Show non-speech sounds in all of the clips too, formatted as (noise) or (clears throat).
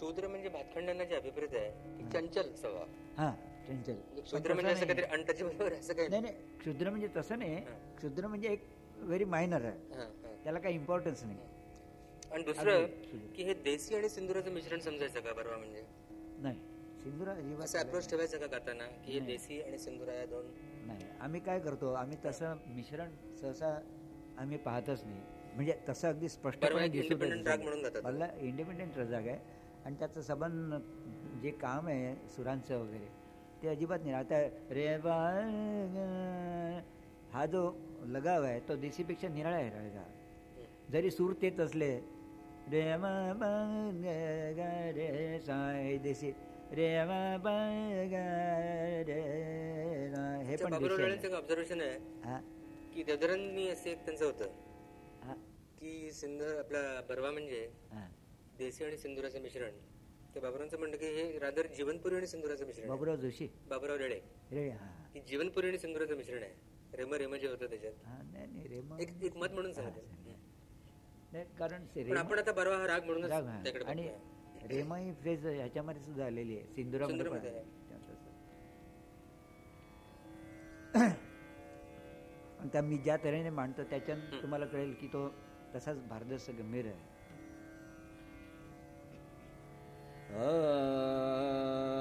शूद्र म्हणजे भातखंडांना जे अभिप्रेत आहे चंचल स्वभाव. हा चंचल. म्हणजे शूद्र म्हणजे असं. काहीतरी अनटचेबल असं काही नाही नाही क्षुद्र म्हणजे तसं नाही. क्षुद्र म्हणजे एक व्हेरी मायनर आहे. त्याला काही इम्पॉर्टन्स नाही. आणि दुसरं. की हे देसी आणि सिंदुराचं मिश्रण समजायचं का परवा म्हणजे? नाही सिंधुरा असं अप्रोच ठेवायचं का गाताना की हे देसी आणि सिंदुरा या दोन? नाही आम्ही काय करतो आम्ही तसं मिश्रण सहसा आम्ही पाहतच नाही. म्हणजे तसं अगदी बरोबर दिसून independent राग म्हणून. मला इंडिपेंडेंट आहे. आणि त्याचं सबंध जे काम आहे सुरांचं वगैरे ते अजिबात नाही. आता रे हा जो लगाव आहे तो देशीपेक्षा निराळा आहे रागा जरी सूर तेच असले रे मा रे सा हे देशी रे मा हे पण ऑब्झर्वेशन आहे. हा? की देवधरांनी असे एक त्यांचं होतं. हा. की सिंधू आपला बरवा म्हणजे हा. देसी आणि सिंदुराचं मिश्रण. ते बाबुरांचं म्हणणं की हे रादर जीवनपुरी आणि सिंदुराचं मिश्रण. बाबूराव जोशी. बाबुराव रेडे. रे हा. की जीवनपुरी आणि सिंदुराचं मिश्रण आहे. रेम रेम जे होतं त्याच्यात. एक एक मत म्हणून सांगते. कारण आपण आता बरवा राग. त्याकडे आणि. रेमा ही फ्रेज ह्याच्यामध्ये सुद्धा आलेली आहे. सिंधुरामध्ये त्या मी ज्या तऱ्हेने मांडतो त्याच्यात तुम्हाला कळेल की तो तसाच भारदस्त गंभीर आहे. Ah.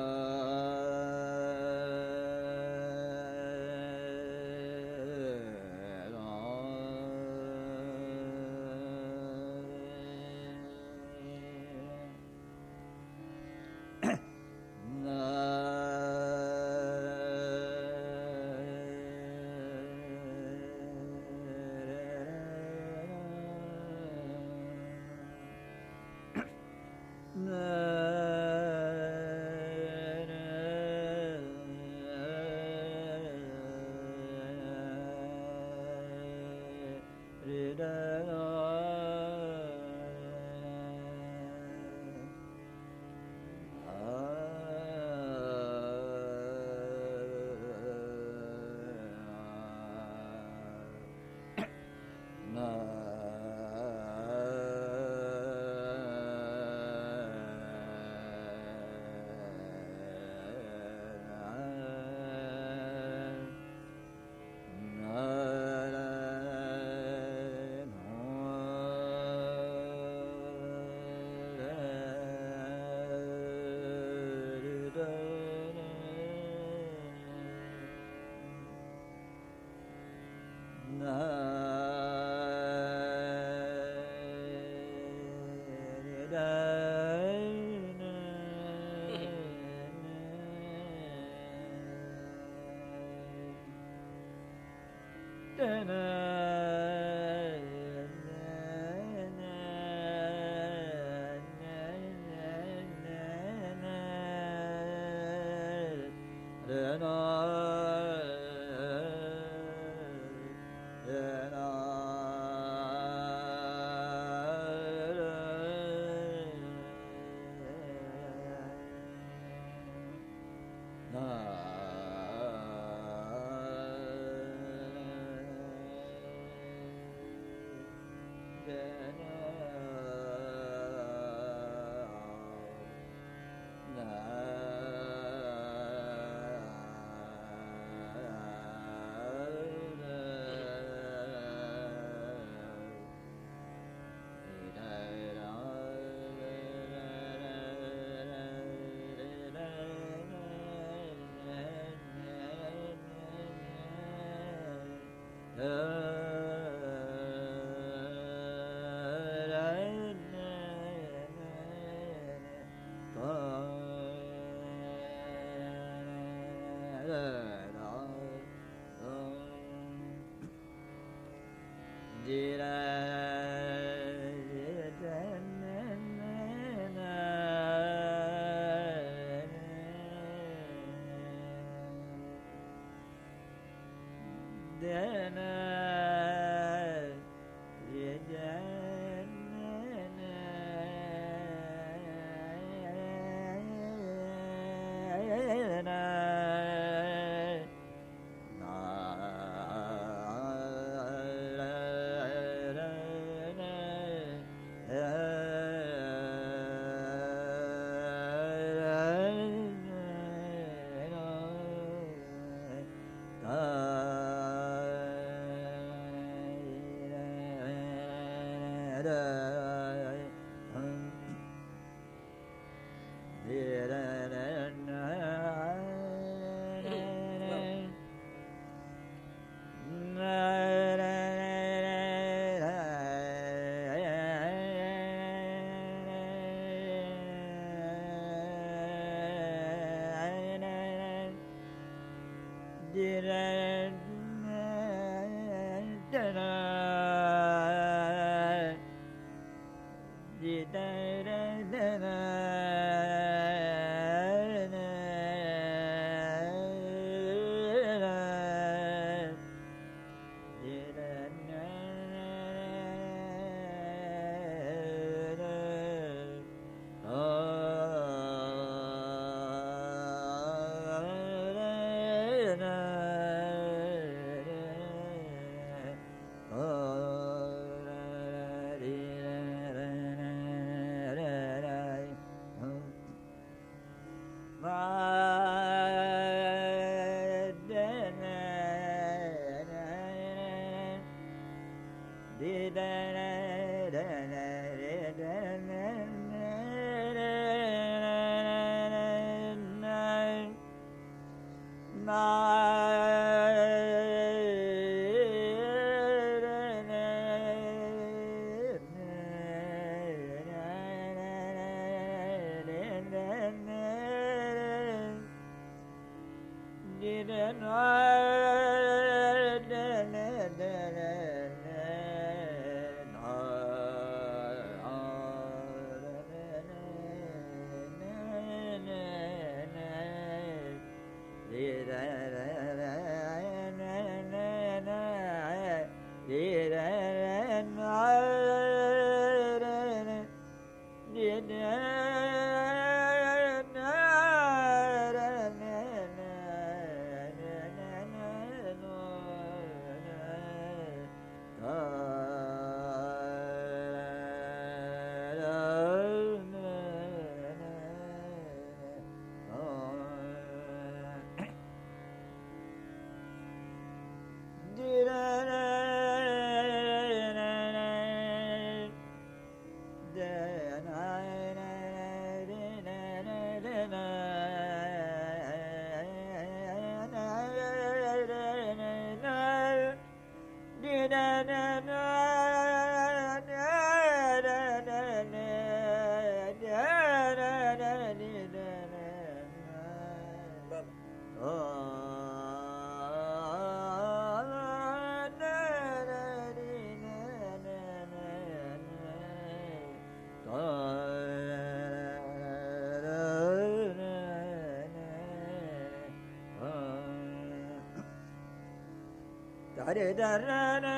I da ra ra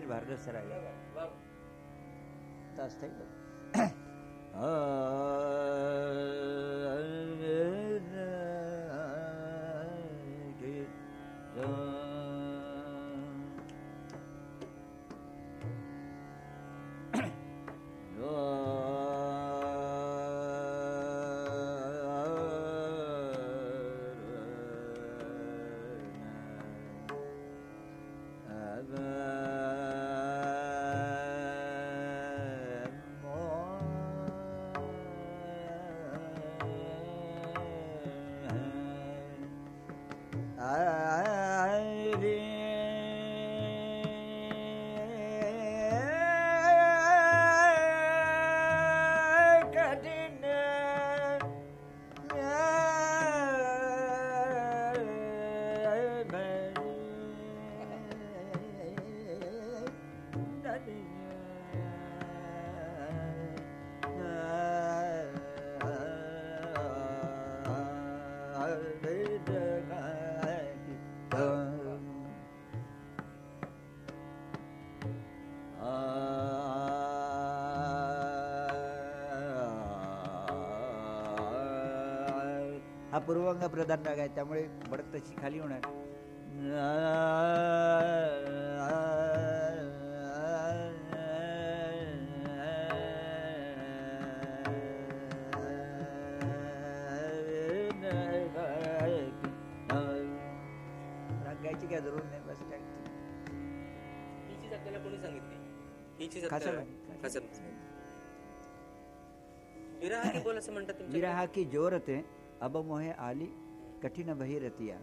भारदस्त राहिला तास થઈ हा पूर्वंग प्रधान राग आहे त्यामुळे बडक तशी खाली होणार. राग गायची काय जरूर नाही बस काय ही चीज आपल्याला कोणी सांगितली? ही चीज खासं आपल्याला नाही. खासं नाही. विरह की बोल असं म्हणतात विरहा की जोरते अब मोहे आली कठिन बही रतिया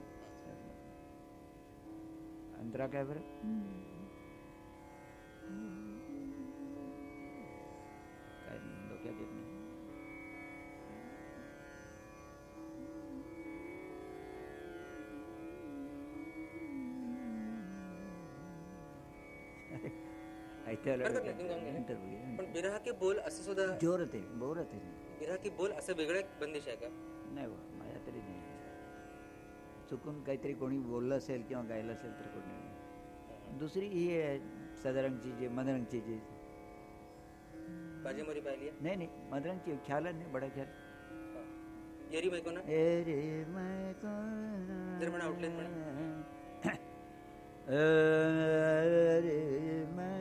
अंतरा क्या फिर? तो क्या तो पण बिरहा के बोल असे सुद्धा ज़ोर होते बोर होते बिरहा के बोल असं वेगळ्या बंदिश आहे का नाही माझ्या तरी नाही. चुकून काहीतरी कोणी बोललं असेल किंवा गायलं असेल तर कोणी. दुसरी ही आहे सदारंगची जी मदरंगची जी. बाजीमोरी पाहिली नाही नाही मदरंगची ख्याल नाही बडा ख्याल. येरी मैं कोण जर म्हणा outline म्हणा. रे मैं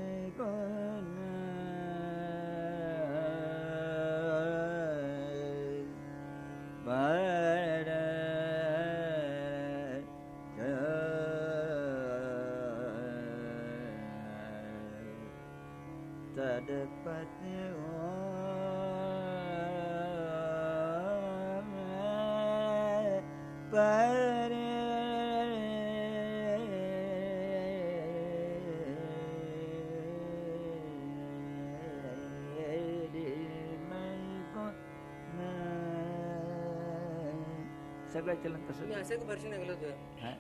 चलन मी तसं असं एक वर्षन ऐकलं होतं हा?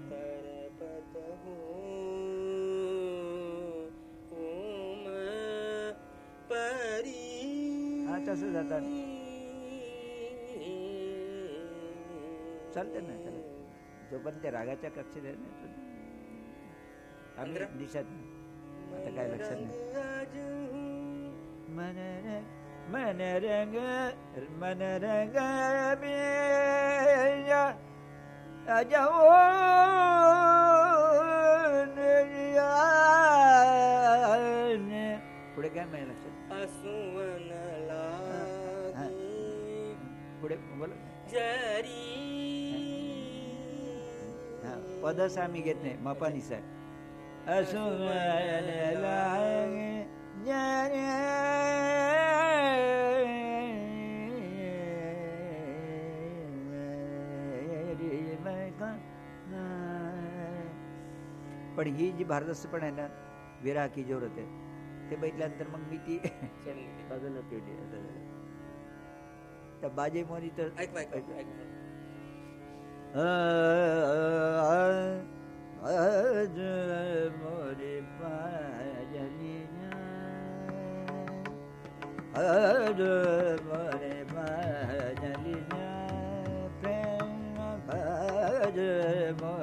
तरपत हूँ उम परी हा तसं जातात चालते ना चालते जोपर्यंत ते रागाच्या कक्षेत आहे ना तो- आम्ही पंधरा? दिसत नाही आता काय लक्षात नाही आज हूँ मन रंग मन रंग मन रंग पुढे काय नाही लक्षात पुढे बोल. जरी हा पदस आम्ही घेत नाही मपानीस आहे. असुन पण ही जी भारदस्त पण आहे ना विरा की जोरत आहे ते बघितल्यानंतर मग मी ती. बाजूला झालं. त्या बाजे मोरी तर मोरे आज मोरे पाजली प्रेम बाज मोरे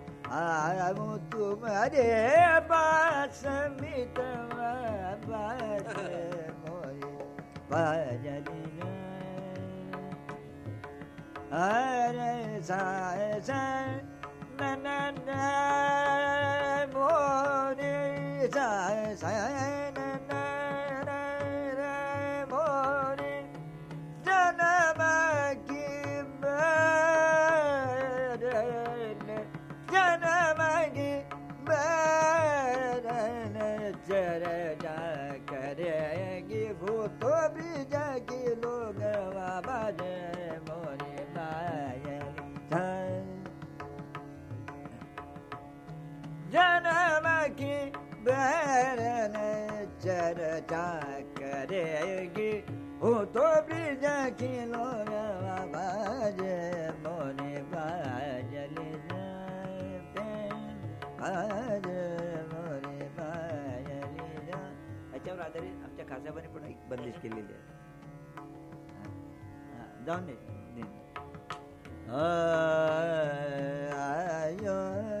أموت مريبا سميت مريبا جليلا أرسا أرسا من النار موري की बहन चर्चा करेगी। हो भूत ब्रिज की लोग बाज मोरे पायल बाजे मोरे पायल याच्यावर आधारित आमच्या खासाबाने पण एक बंदिश केलेली आहे. जाऊन दे. आयो.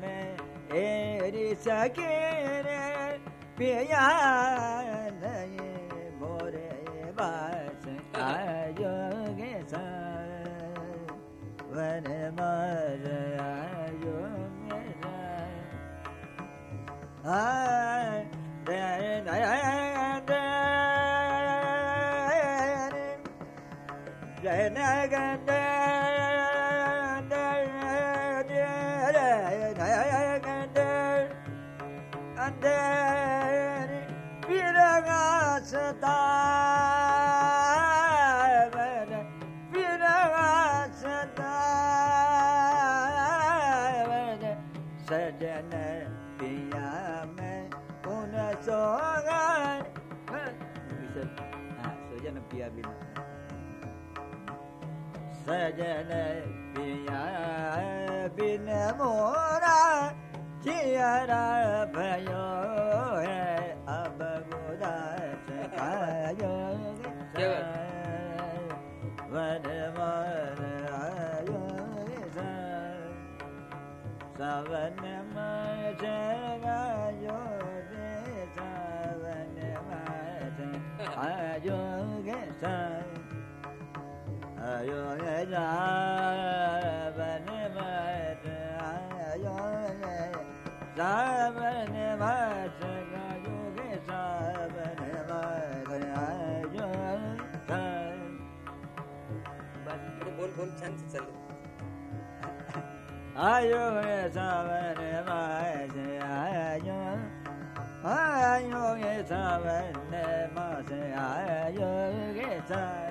eri sakere piya nai more bas ayo sa van mar ayo sa ah सजन पिया बिन मोरा चियरा भयो है अब गुदास खायो वन मन आयो सावन मज आयो ये सावन मास आयो आयो ये सावन मास आयो ये सावन आयो ये सावन मास गायो गे सावन मास आयो गे सावन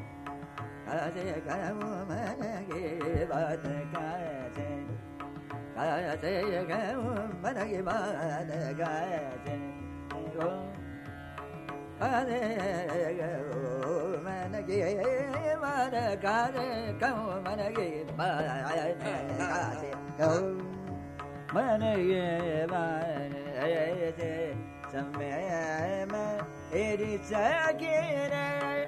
سمع ما إيدي ساكنه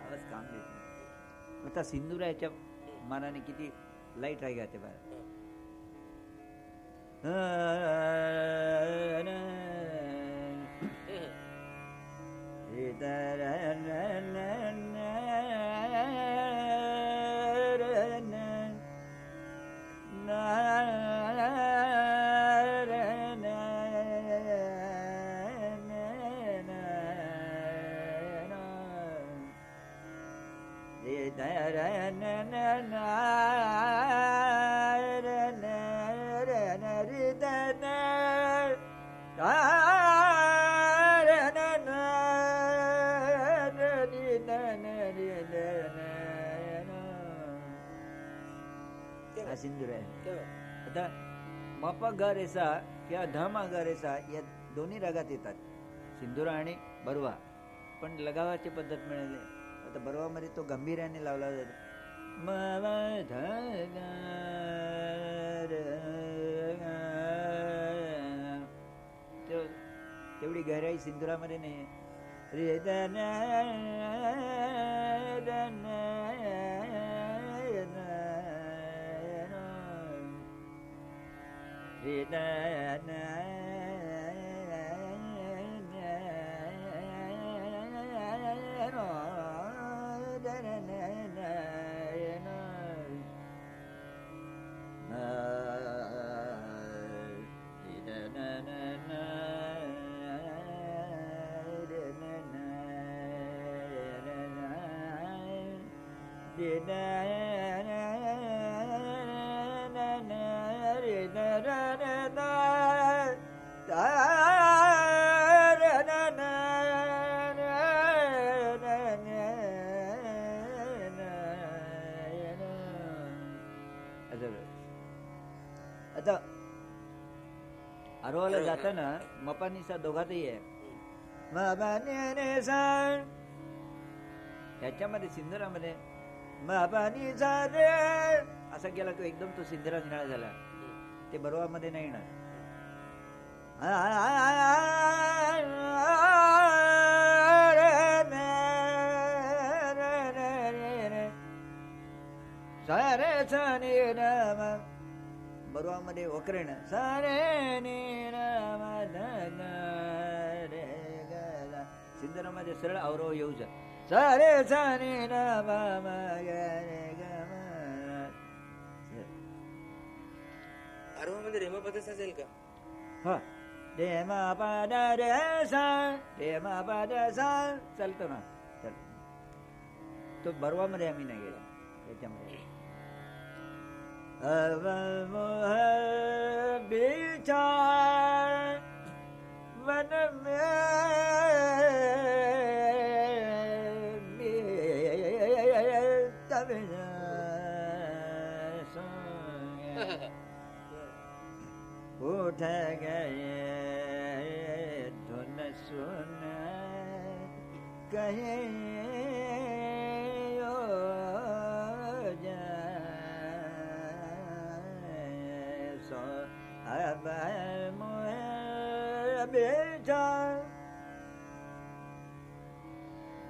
आवाज काम देत. आता सिंधुराच्या मानाने किती लाइट आहे का ते बाहेर सिंदूर आहे. तेव्हा आता मप ग रेसा किंवा धम ग रेसा या दोन्ही रागात येतात. सिंदुरा आणि बरवा. पण लगावाची पद्धत मिळाली. आता बरवामध्ये तो गंभीर्याने लावला जातो. म व ध ग र ग. तो- तेवढी गहराई सिंदुरामध्ये नाही रे did आरोहाला जाताना मपानिसा दोघातही आहे. मपानीसा त्याच्यामध्ये सिंदुरामध्ये मपानिसा रे. असा गेला की एकदम तो सिंदुरा निळा झाला. ते बरोवामध्ये नाही येणार. राम बरोवामध्ये वक्रेण सारे राम रे गला. सिंदरामध्ये सरळ अवरव येऊ जा. सारे सने राम रे गम. आरोहामध्ये रेमापदच असेल का? हा. देमा पाद रे सा देमा पाद सा. चालतो ना. चल तो बरवामध्ये आम्ही नाही गेला. त्याच्यामध्ये. evvel muhal biter ve nemir tabine Utagaye tunne sunne gaye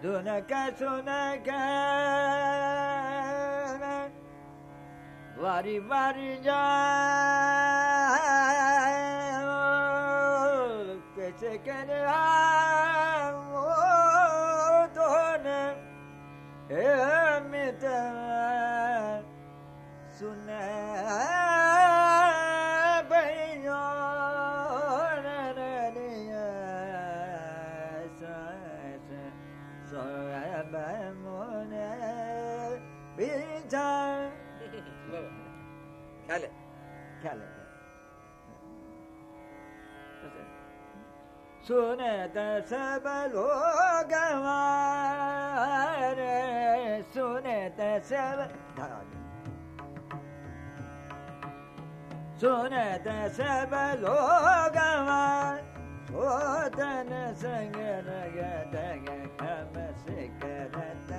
धुन का सुन का वारी वारी जाए कैसे कर दोन मित सुन सुनत सब लोग सुनत सब सुनत सब लोग होतन संग रगत दग खम से करत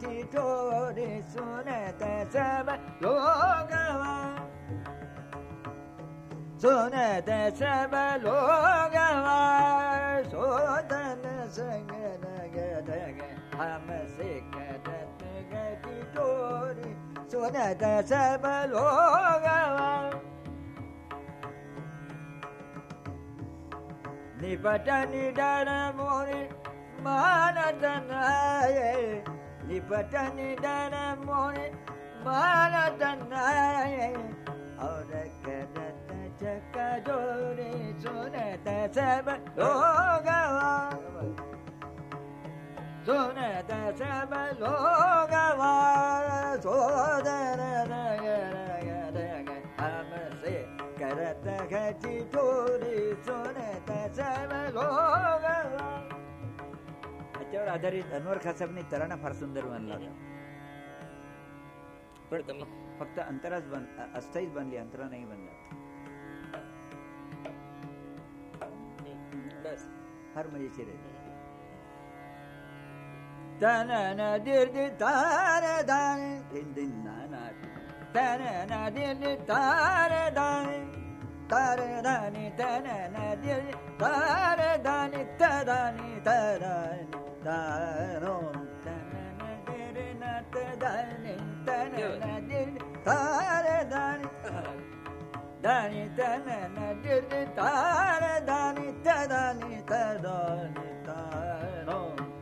ठिठोरी सुनत सब लोग सुनत सब लोगवा सोदन संग रग दग हम से करत ठिठोरी सुनत सब लोगवा निपट निडर मोरे मानदनाय निपट निडर मोरे मानदनाय और सोदर हमसे करत सब लोगवा त्याच्यावर आधारित अनवर खासाबने तराणा फार सुंदर बनला. पण फक्त अंतराच बन अस्थायीच बनली अंतरा नाही बनला. etmez. Harmoni içeri. Tanana dirdi tare dane din din nana. Tanana dirdi tare dane tare dane tanana dirdi tare dane ta dane ta dane taron tanana dirdi na ta dane tanana dirdi tare dane तनन दिर्दि तार दानि तदानि तदानि तारो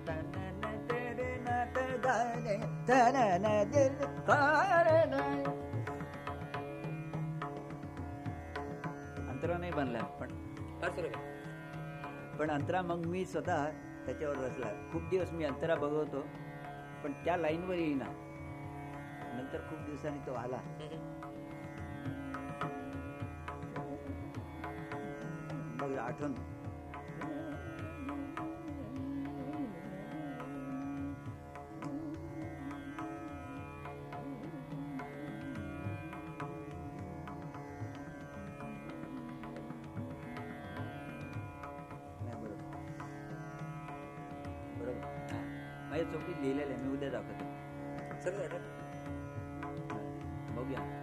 तनन दिर्दि नत दानि तनन दिर्दि तार दानि अंतरा नाही बनला पण. पण अंतरा मग मी स्वतः त्याच्यावर बसला. खूप दिवस मी अंतरा बघवतो पण त्या लाईनवर येईना. नंतर खूप दिवसांनी तो आला. मग आठवण? नाही, बरोबर. बरोबर. माझ्या चौकीत लिहिलेलं आहे मी उद्या दाखवतो. सगळं आठवतं. बघूया.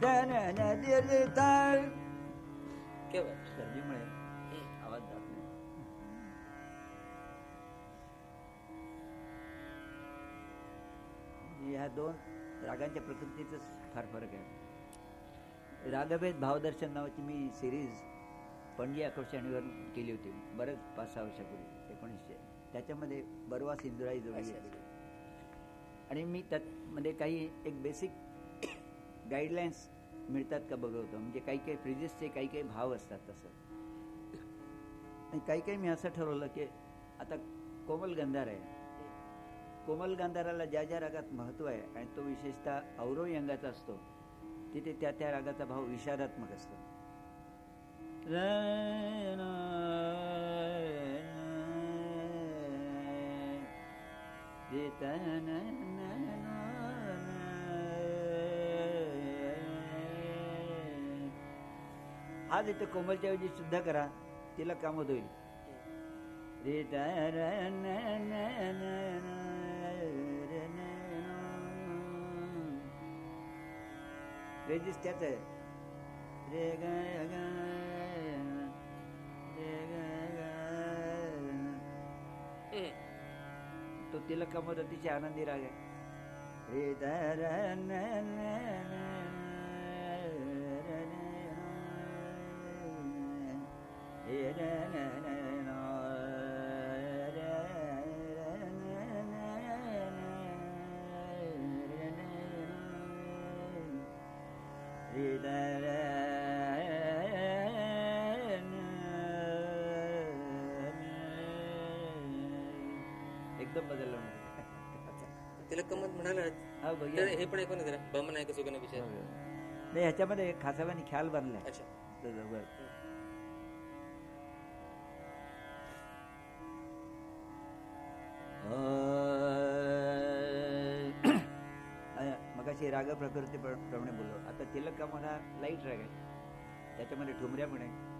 दिल तार सर्दीमुळे. आवाज जात नाही ह्या दोन रागांच्या प्रकृतीच फार फरक आहे रागभेद भावदर्शन नावाची मी सिरीज पणजी आकर्षणीवर केली होती बरेच पाच सहा वर्षापूर्वी एकोणीसशे त्याच्यामध्ये बरवा सिंधुराई जोडी अच्छा, घेतली आणि मी त्यामध्ये काही एक बेसिक गाईडलाईन्स मिळतात का बघवतो? म्हणजे काही काही फ्रिजेसचे काही काही भाव असतात तसं. आणि काही काही मी असं ठरवलं की आता कोमल गंधार आहे. कोमल गंधाराला ज्या ज्या रागात महत्त्व आहे आणि तो विशेषतः औरव अंगाचा असतो तिथे त्या त्या रागाचा भाव विषादात्मक असतो. आज इथं कोमलच्या ऐवजी सुद्धा करा तिला कामत होईल. रे रेजिस त्याच आहे. रे ग तो तिला कमत अतिशय आनंदी राग आहे. रे एकदम बदललं म्हणजे तिलक गंमत म्हणाला हा हे पण ऐकून जरा बम नाही कसं विचार नाही ह्याच्यामध्ये खासाबानी ख्याल बनलाय. अच्छा. राग प्रकृती प्रमाणे बोललो. आता तिलक का मला लाइट राग आहे. त्याच्यामध्ये ठुमऱ्या पण आहे.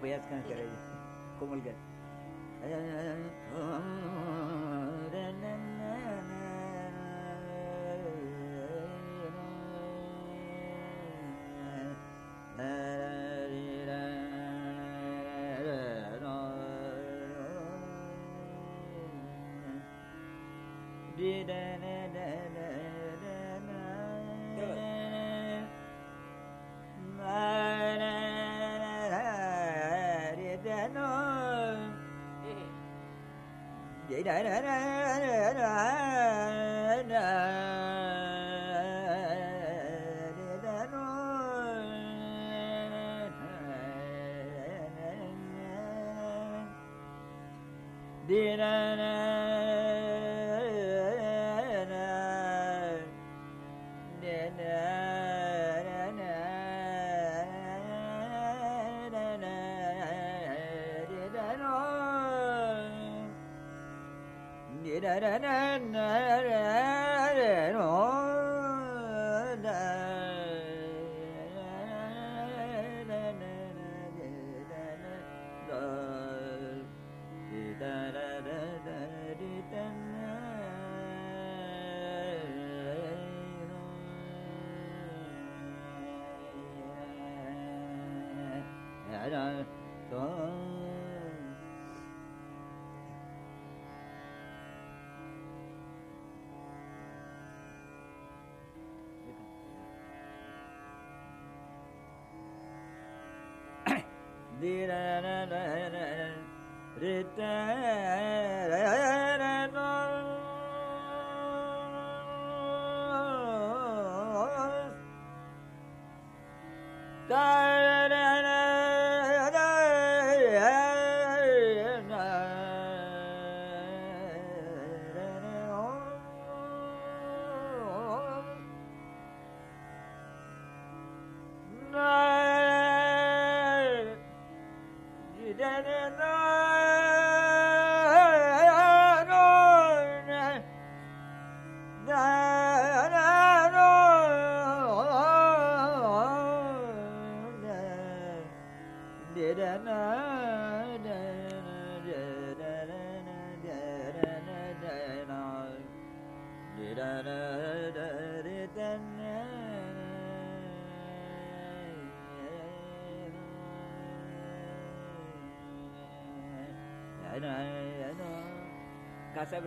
para allá a descansar como el. I don't know. ीरीतर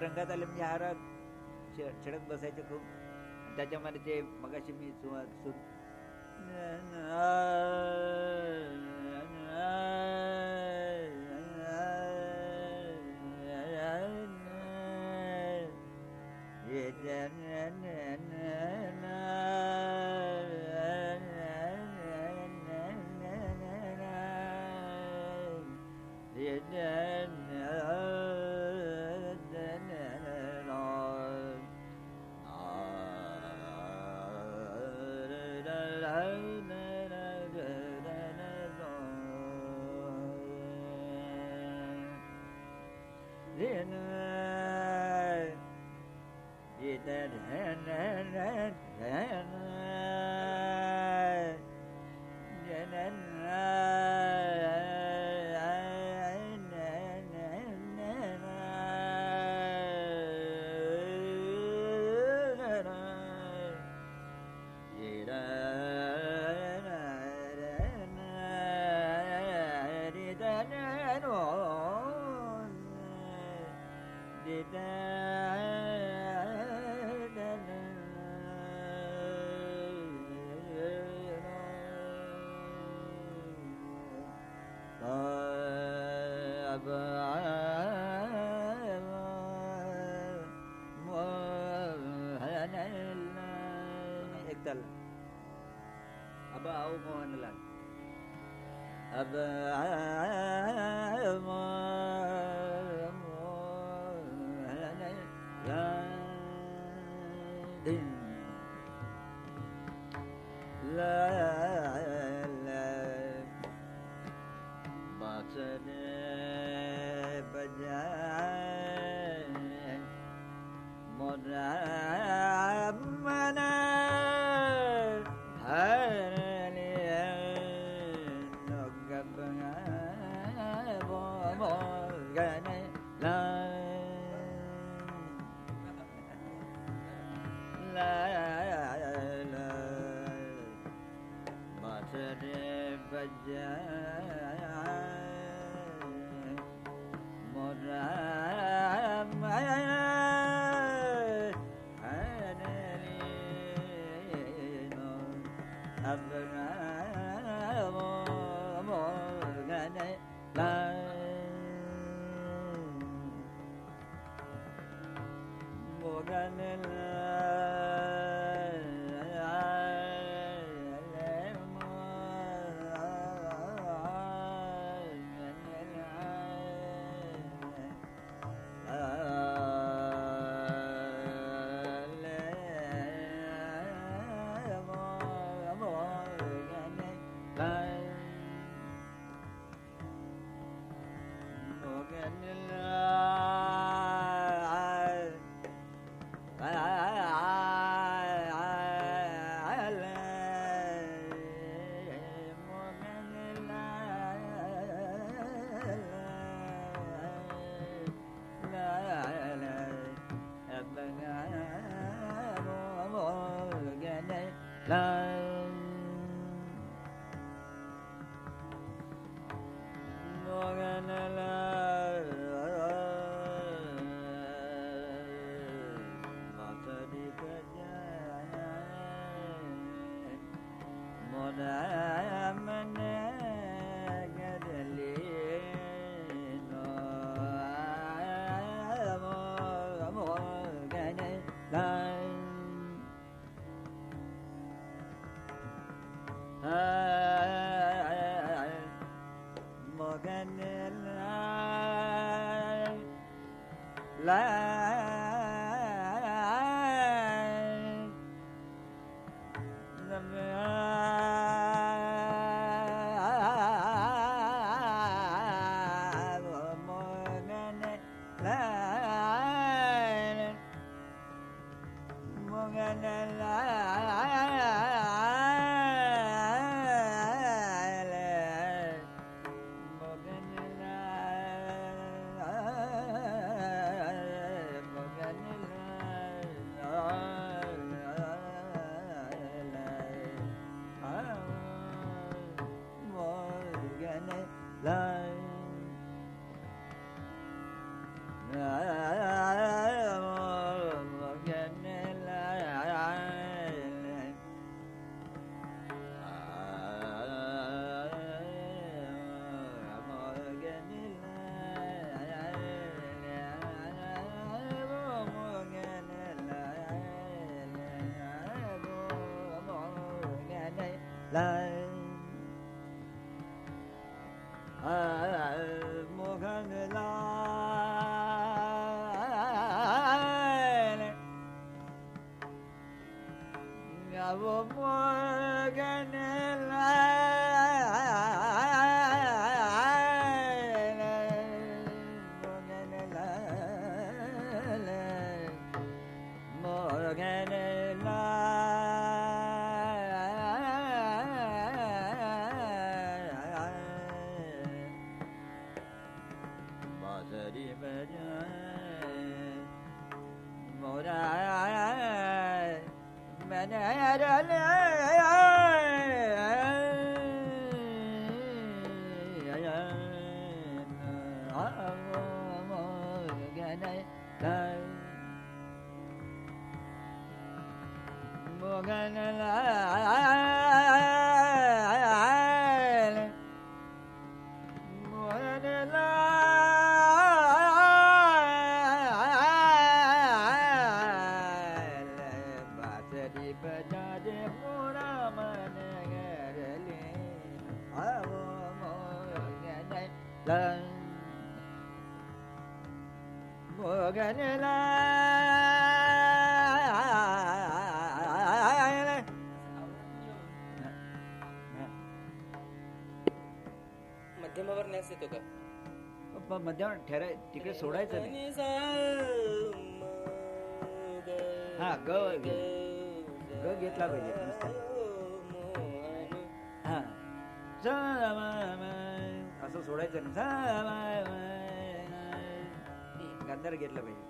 रंगात आले म्हणजे हा राग छडत बसायचे खूप. त्याच्यामध्ये ते मगाशी मी सु la ठराय तिकडे सोडायचं नाही. हा ग ग. घेतला पाहिजे हा. असं सोडायचं नाही. गांधार घेतला पाहिजे.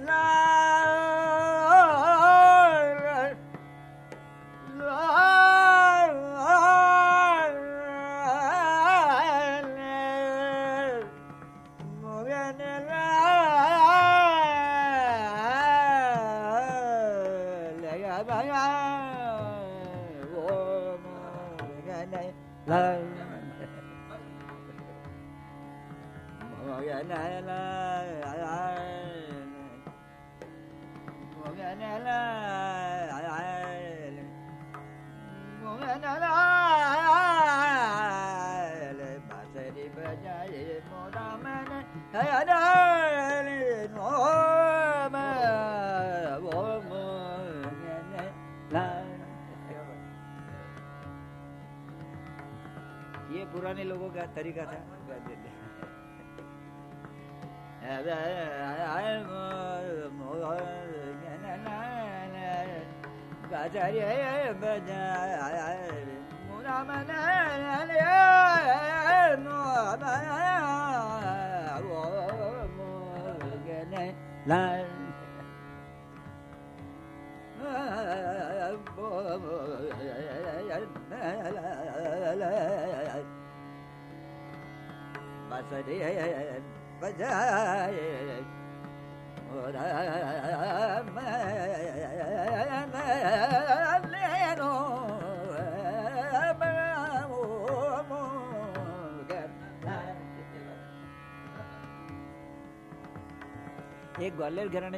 la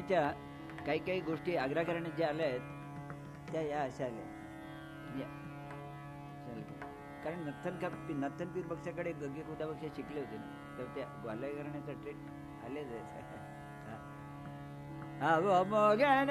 ग्वाल्हेर काही काही गोष्टी आग्रह करण्यात ज्या आल्या आहेत त्या या अशा आल्या या. चल. कारण नथन का नथन पीर पक्षाकडे गगे पक्ष शिकले होते तर त्या ग्वालय करण्याचा ट्रेन आले आवो मोगन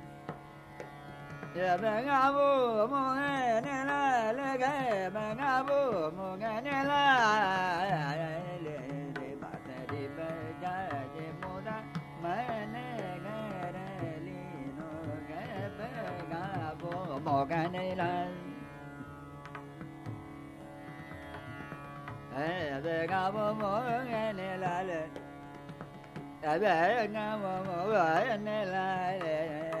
也别干不莫干那了，也别干不莫干那了。哎，来来来，把这里把家的木头买来盖了，里弄盖吧，干不莫干那了。哎，别干不莫干那了，哎，别干不莫别干那了。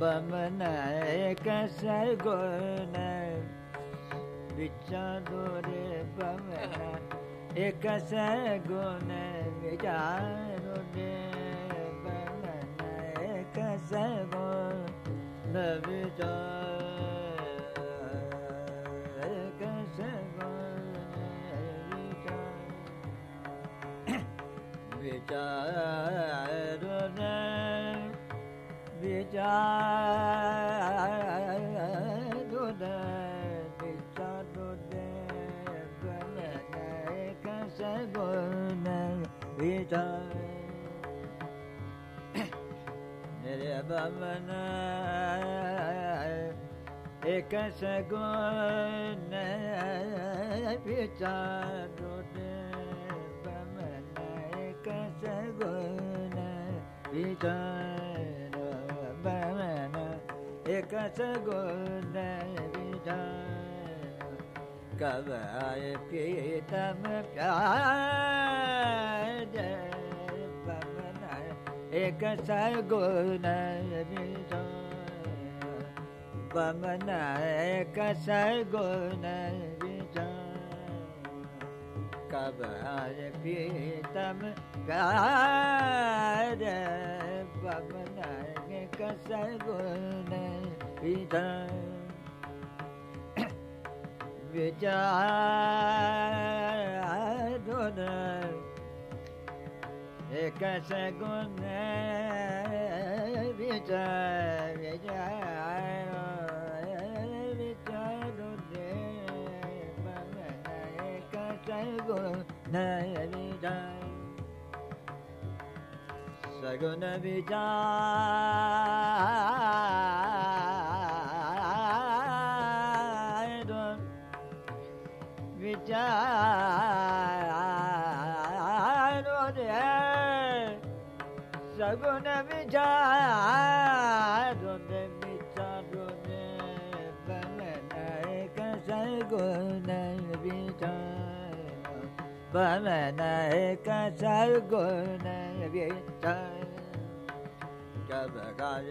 बमनायक सगुण विचारो रे बमना एक सगुण विचारो रे बमनायक सगुण विचार विचार सगुण विचारो बमन सगुण विचार कस sagun vicharo कवाय प्रीतम प्यार पवन एक सगुण पवन एक सगुण कवाय प्रीतम प्यार पवन एक एक सगुण विचार विचार एक सगुण विचार विचार विचार एक सगुण विचार सगुण विचार सगुण विचार विचार एक सगुण विचार बमन एक सगुण विचार जब गाय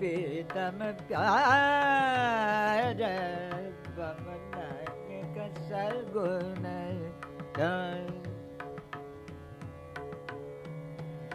पीतम प्यार बमन एक सगुण मगल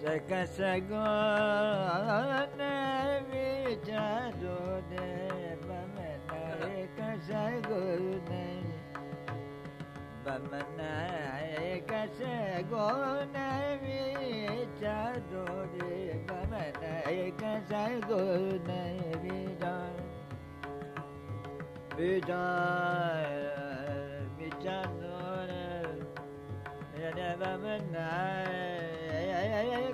सकस गुण विचारो दे बमन कस गुण बमन कस गुण विचारो दे बमन कस गुण विचार विचार विचारो बमन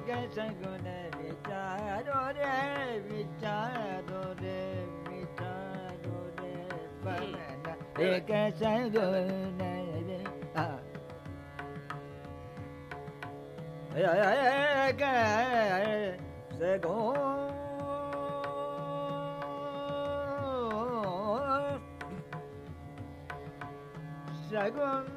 कस गुण विचारो रे विचारो रे विचारो रे बमन एक सगुण रे एक सगुण सगुण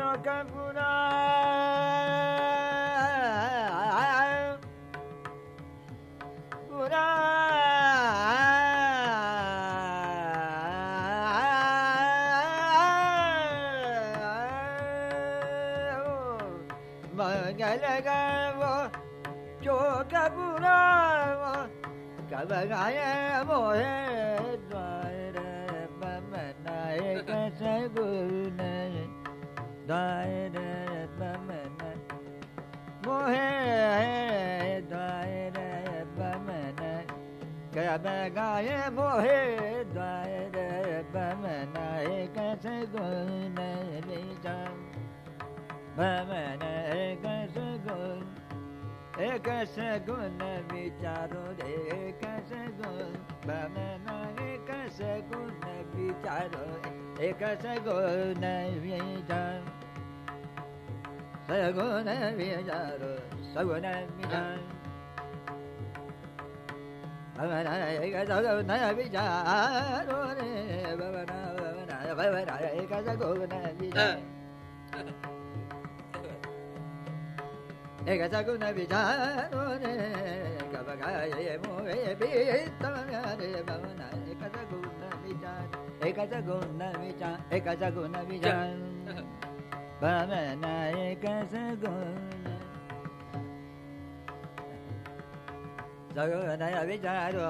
cho các vua đa vua đa ngày lại ca vua. Cho các vua đa cả ngày em bồi गाय मोहे द्वार बमन। एक सगुण विचार बमन एक सगुण एक सगुण विचारो रे एक सगुण बमन एक सगुण विचारो एक सगुण विचार Saguna Vijaru Saguna Vijaru Bhavana Eka Saguna Vijaru Bhavana Bhavana Bhavana Eka Saguna Vijaru Eka Saguna Vijaru Kavakaya Mohe Pittamare Bhavana Eka Saguna Vijaru Eka Saguna Vijaru Eka Saguna Vijaru भ कगुण सगुण विचारो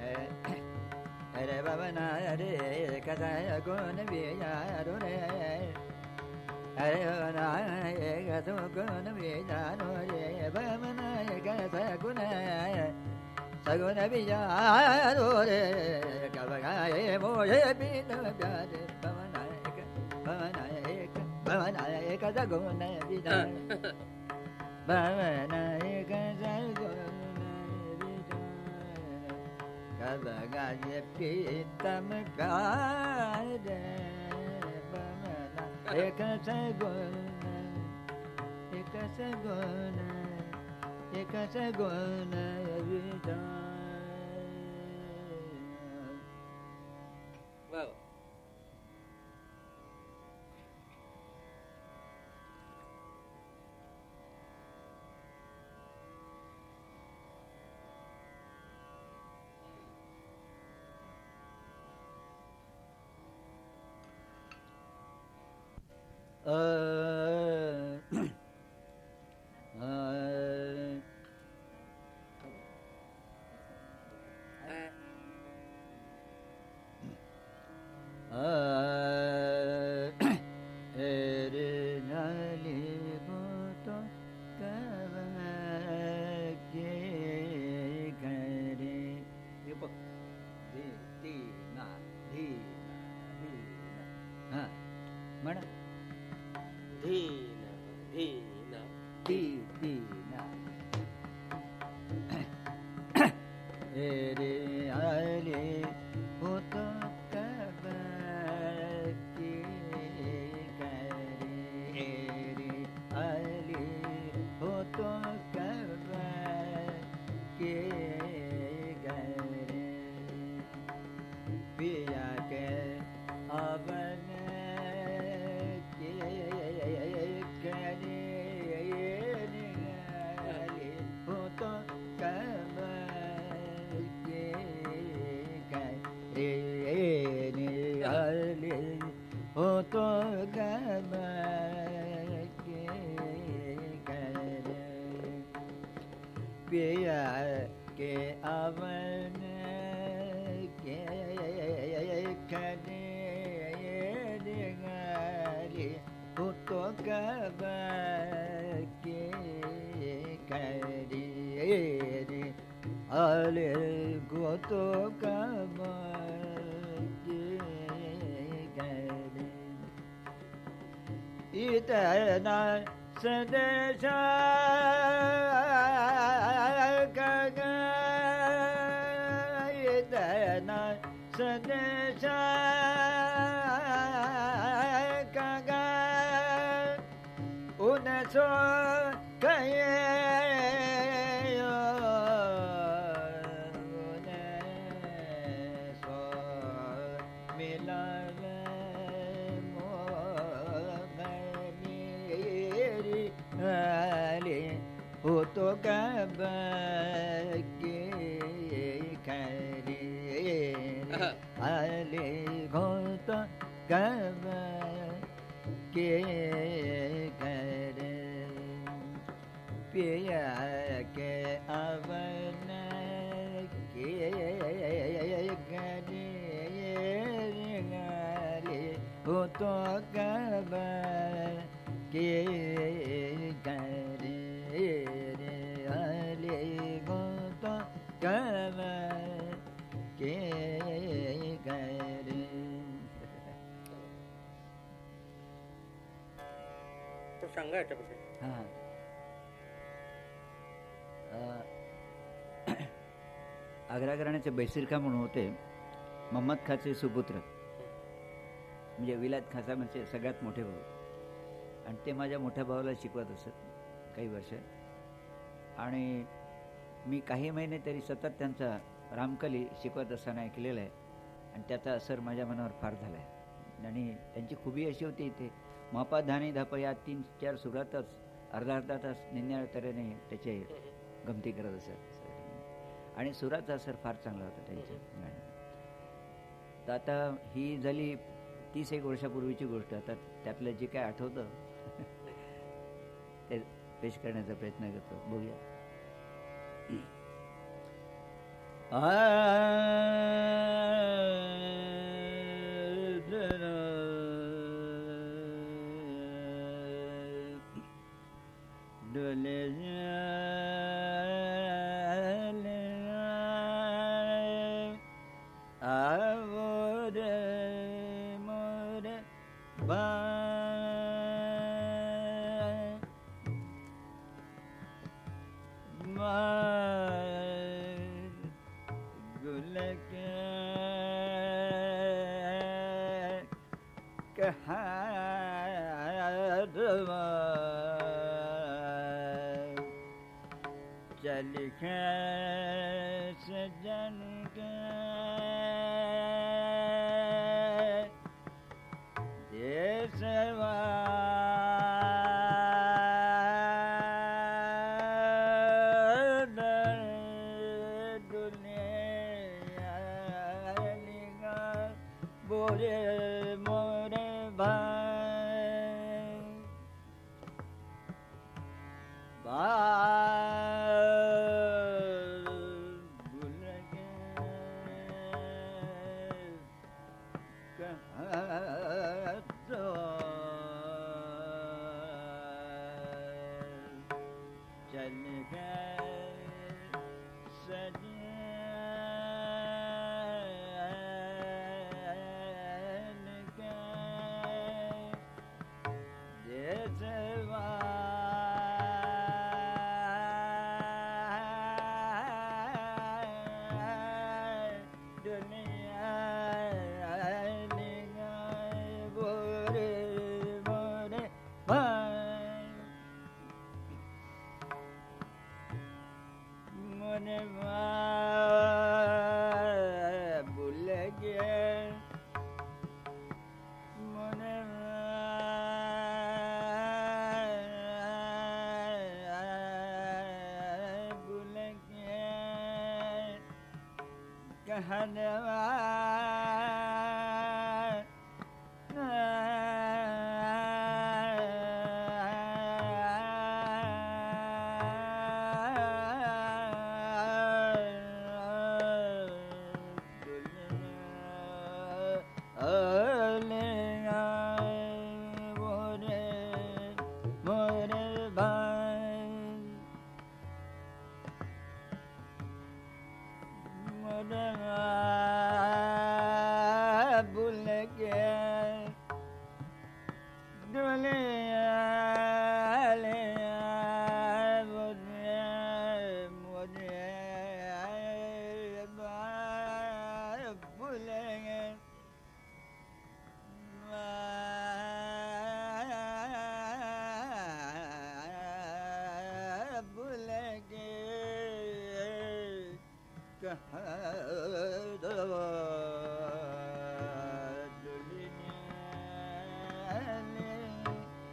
रे हरे भवनाय अरे गुण विचारो रे भवनाय भाय गुण सगुण विचारो रे कवगाय सगुणी पीत कु भवन Bhavana Ekata Guna Vidana Bhavana Ekata Guna Vidana Kavagaya Pitam Kade Bhavana Ekata Guna Ekata Guna Ekata Guna Vidana 呃 पिया के अवन के खने गाली हो तो कब के करी अले गो तो कब इतना संदेश इतना संदेश के खरे आले हो तो कब के करे। पिया के अवन के गरे गाले हो तो कब के के करे तो सांगा हां. आग्रा घराण्याचे बैसिरखा म्हणून होते मोहम्मद खाचे सुपुत्र. म्हणजे विलायत खासा म्हणजे सगळ्यात मोठे भाऊ. आणि ते माझ्या मोठ्या भावाला शिकवत असत काही वर्ष. आणि मी काही महिने तरी सतत त्यांचा रामकली शिकवत असताना ऐकलेलं आहे. आणि त्याचा असर माझ्या मनावर फार झाला आहे आणि त्यांची खुबी अशी होती ते मापा धानी धाप या तीन चार सुरातच अर्धा अर्धा तास निन्या तऱ्हेने त्याचे गमती करत असत. आणि सुराचा असर फार चांगला होता त्यांच्या तर आता ही झाली तीस एक वर्षापूर्वीची गोष्ट. आता त्यातलं जे काय आठवतं (laughs) ते पेश करण्याचा प्रयत्न करतो. बघूया. Dole कहनवा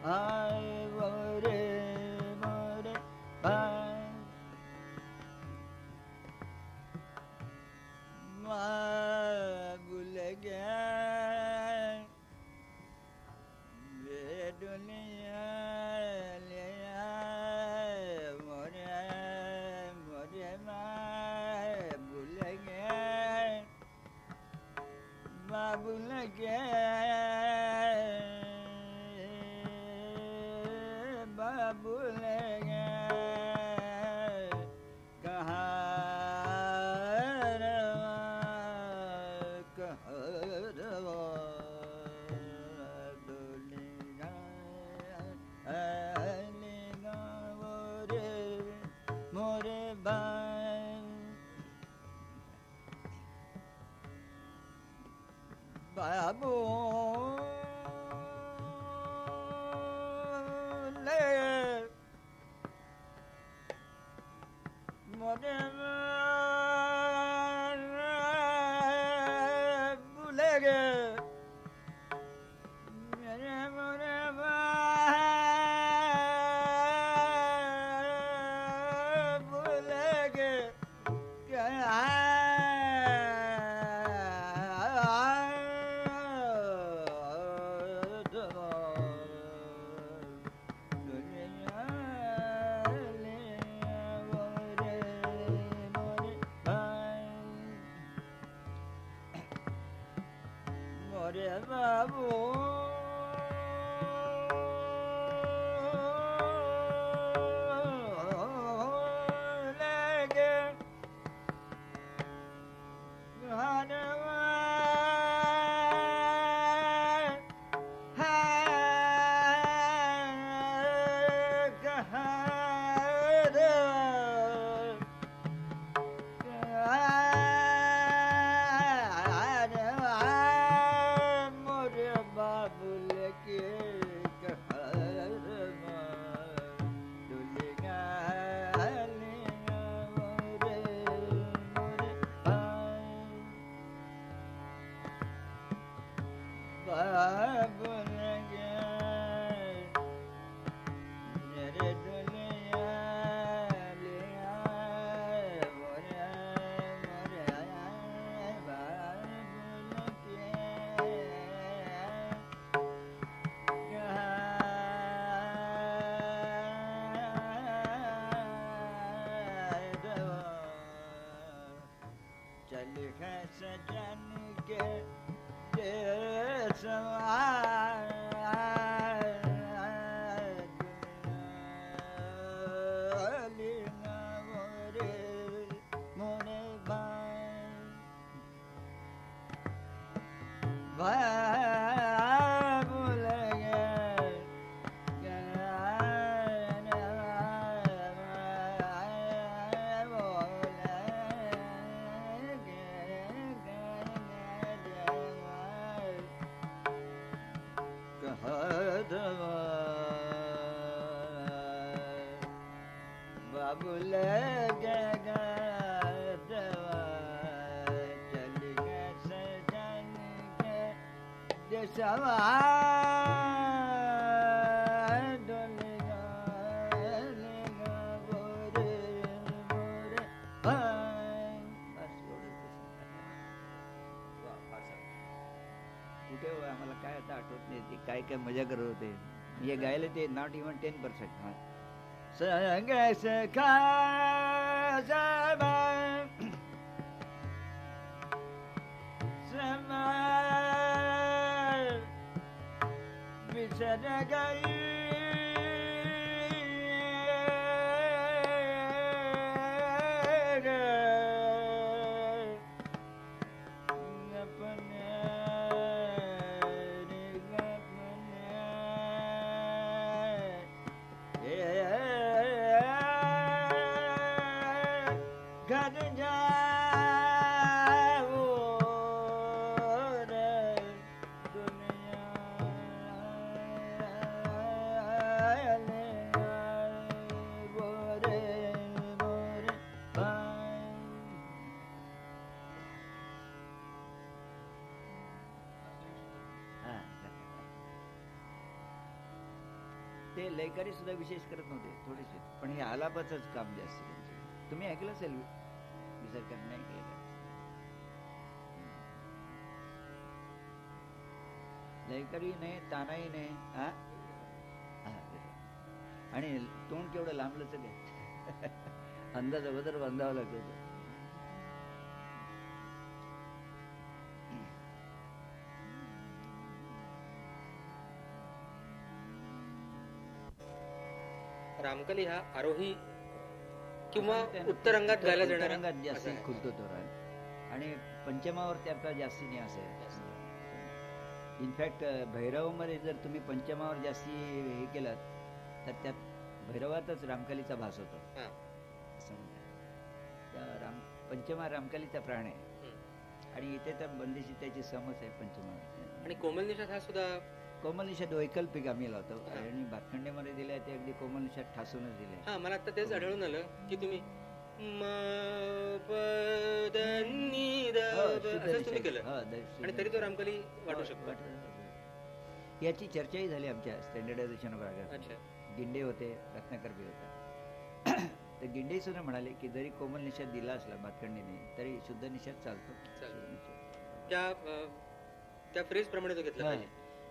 Ah Oh. bom. हो? आम्हाला काय आता आठवत नाही ते. काय काय मजा करत होते. हे गायला ते नॉट इव्हन टेन पर्सेंट हा. अधिकारी सुद्धा विशेष करत नव्हते थोडेसे. पण हे आलापाचंच काम जास्त त्यांचं. तुम्ही ऐकलं असेल? विसर्ग ऐकलं का लयकारी नाही तानाही नाही हा? आणि तोंड केवढं लांबलंच काय (laughs) अंदाज अगोदर बांधावं लागतं. रामकली हा आरोही किंवा उत्तर अंगात गायला जाणारा असा जास्ती. खुलतो तो राग. आणि पंचमावर त्याचा जास्ती नाही असं आहे. इनफॅक्ट भैरवमध्ये जर तुम्ही पंचमावर जास्ती हे केलं तर त्यात भैरवातच रामकलीचा भास होतो. असं म्हणतात. त्या राम पंचमा रामकलीचा प्राण आहे. आणि इथे तर बंदिशी त्याची समज आहे पंचमा आणि कोमल निषाद हा सुद्धा कोमल निषाद वैकल्पिक आम्ही लावतो. आणि भातखंडेमध्ये दिलाय ते अगदी कोमल निषाद ठासूनच दिले हा मला आता तेच आढळून आलं की तुम्ही तुम्ही केलं. आणि तरी तो रामकली वाटू शकतो. याची चर्चाही झाली आमच्या स्टँडर्डायझेशन भागात. अच्छा. गिंडे होते रत्नाकर बी होता. (clears throat) तर गिंडे सुद्धा म्हणाले की जरी कोमल निषाद दिला असला भातखंडीने तरी शुद्ध निषाद चालतो. त्या त्या फ्रेज प्रमाणे तो घेतला हा.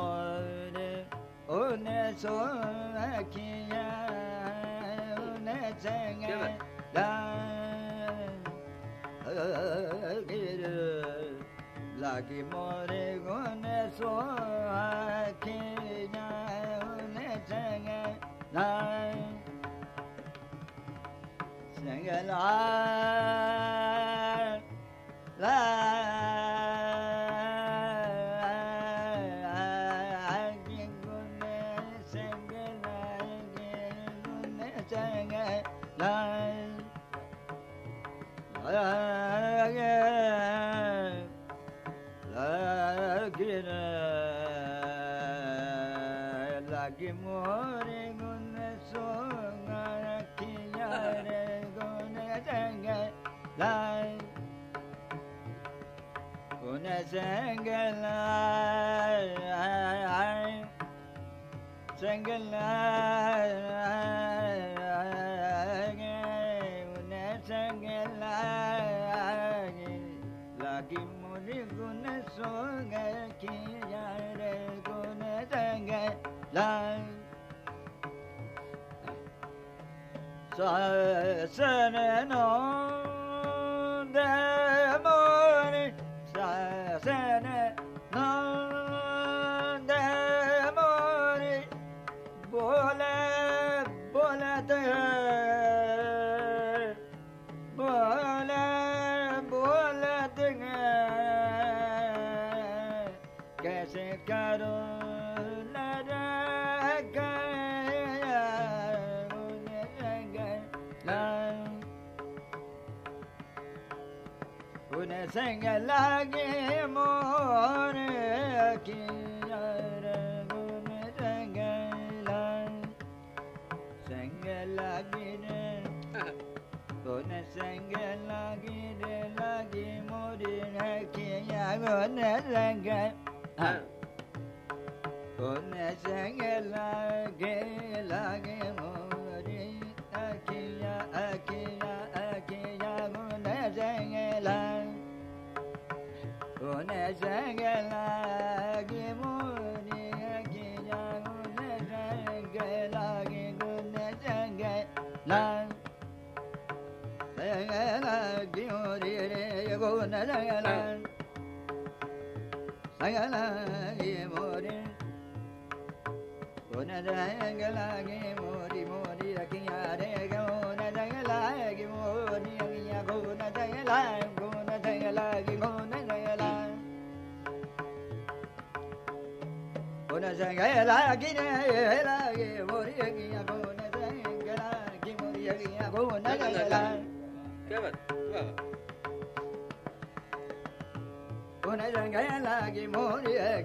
more une so akia une tenga la gir lagi more une so akia une tenga la senga la la செங்கல செங்கல உன்ன செங்கல லாகி முனி குண சோங்க கியார குண சங்க சரணோ தேவோ संग लागे मोर की गुण संग संग लागे रे गुण संग लागे रे लागे मोर रखिया गुण संग Lagi gune senga lagi Gune senga lagi ne lagi more akiya gune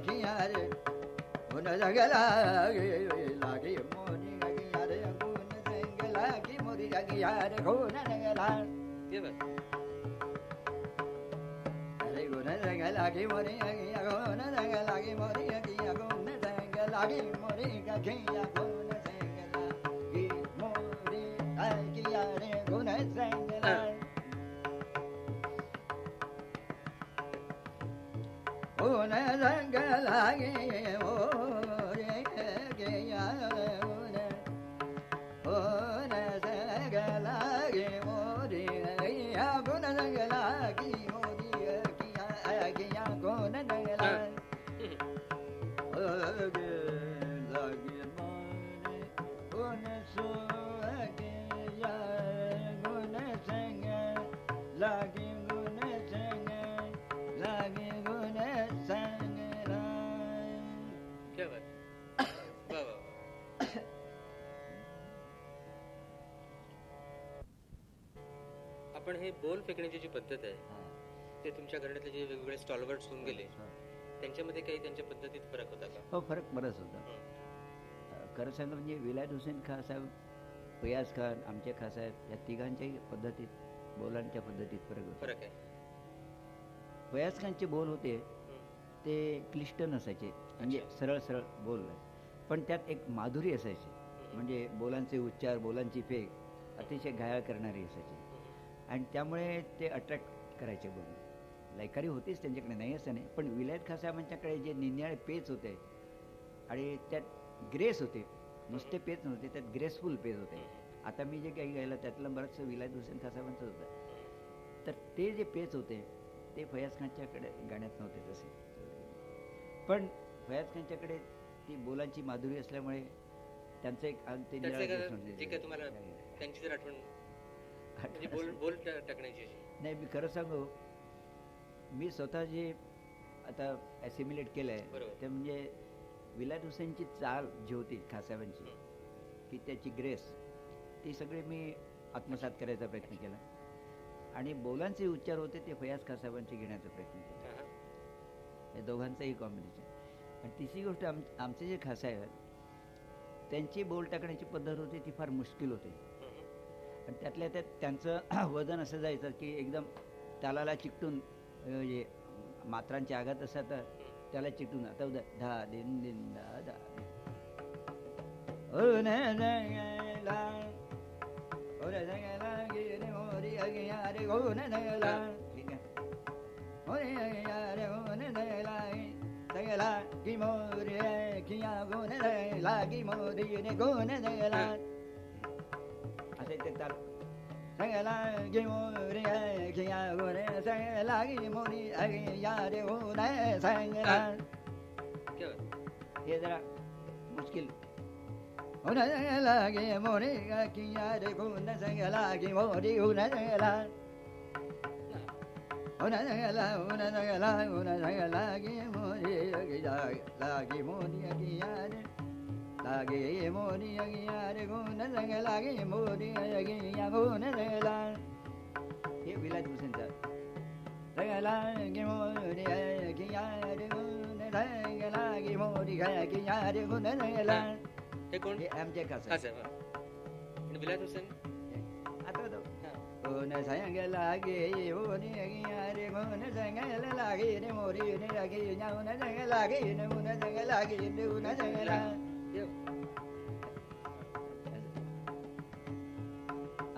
giyare una da gala la gi moni ga giyare guna sengala gi mori mori ga giyare guna sengala gi mori ga mori ga आपण हे बोल फेकण्याची जी पद्धत आहे ते तुमच्या घराण्यातले जे वेगवेगळे stalwart होऊन गेले त्यांच्यामध्ये काही त्यांच्या पद्धतीत फरक होता का? हो फरक बराच होता. खरं सांगा म्हणजे विलायत हुसेन खान साहेब फयाज खान आमचे खासाहेब या तिघांच्याही पद्धतीत बोलांच्या पद्धतीत फरक होता. फरक आहे. फयाज खानचे बोल होते. ते क्लिष्ट नसायचे म्हणजे. सरळ सरळ बोल पण त्यात एक माधुरी असायची म्हणजे बोलांचे उच्चार बोलांची फेक अतिशय घायाळ करणारी असायची. आणि त्यामुळे ते अट्रॅक्ट करायचे बोल लयकारी होतीच त्यांच्याकडे नाही असं नाही. पण विलायत खासाबांच्याकडे जे निन्याळे पेच होते आणि त्यात ग्रेस होते नुसते पेच नव्हते त्यात ग्रेसफुल पेज होते. आता मी जे काही गायलं त्यातलं बरंचसं विलायत हुसेन खासाबांचं होतं. तर ते जे पेच होते ते फयाज खानच्याकडे गाण्यात नव्हते तसे. पण फयाज खानच्याकडे ती बोलांची माधुरी असल्यामुळे त्यांचं एक ते त्यांची जर आठवण टाकण्याची अशी. नाही मी खरं सांगू मी स्वतः जे आता ॲसिम्युलेट केलं आहे. ते म्हणजे विलायत हुसेनची चाल जी होती खासाबांची की त्याची ग्रेस ती सगळी मी आत्मसात करायचा प्रयत्न केला. आणि बोलांचे उच्चार होते ते फयाज खासाबांचे घेण्याचा प्रयत्न केला. या दोघांचंही कॉम्बिनेशन आणि तिसरी गोष्ट आम आमचे जे खासा आहेत त्यांची बोल टाकण्याची पद्धत होती ती फार मुश्किल होती. आणि त्यातल्या त्यात त्यांचं (clears throat) वजन असं जायचं की एकदम तालाला चिकटून म्हणजे मात्रांच्या आघात असतात तर त्याला चिकटून आता उद्या धा दिन दिन धा धा. ओ न जगला, ओ न जगला, गिरे मोरी अगिया रे गो न जगला. ठीक नित्य सगला गे मोरे खिया गोरे सगला गे मोरी अगे यारे हो रे सगला क्या ये जरा मुश्किल उन्हें सगला गे मोरे खिया रे हो न लागे मोरी अगे यारे होणे सगळा होणे सगळा होणे सगळा होणे सगळा गे मोरी अगे लागे मोरी अगे यारे लागे मोरी अगिया रे गुण रंग लागे मोरी अगिया गुण रंगला हे विलास हुसेनचा रंग लागे मोरी अगिया रे गुण रंग लागे मोरी अगिया रे गुण रंगला हे कोण हे आमचे खास खास आहे हा. आणि विलायत हुसेन आता तो हा. गुण संग लागे मोरी अगिया रे गुण संग लागे रे मोरी रे अगिया गुण संग लागे रे गुण संग लागे रे गुण संग लागे देव.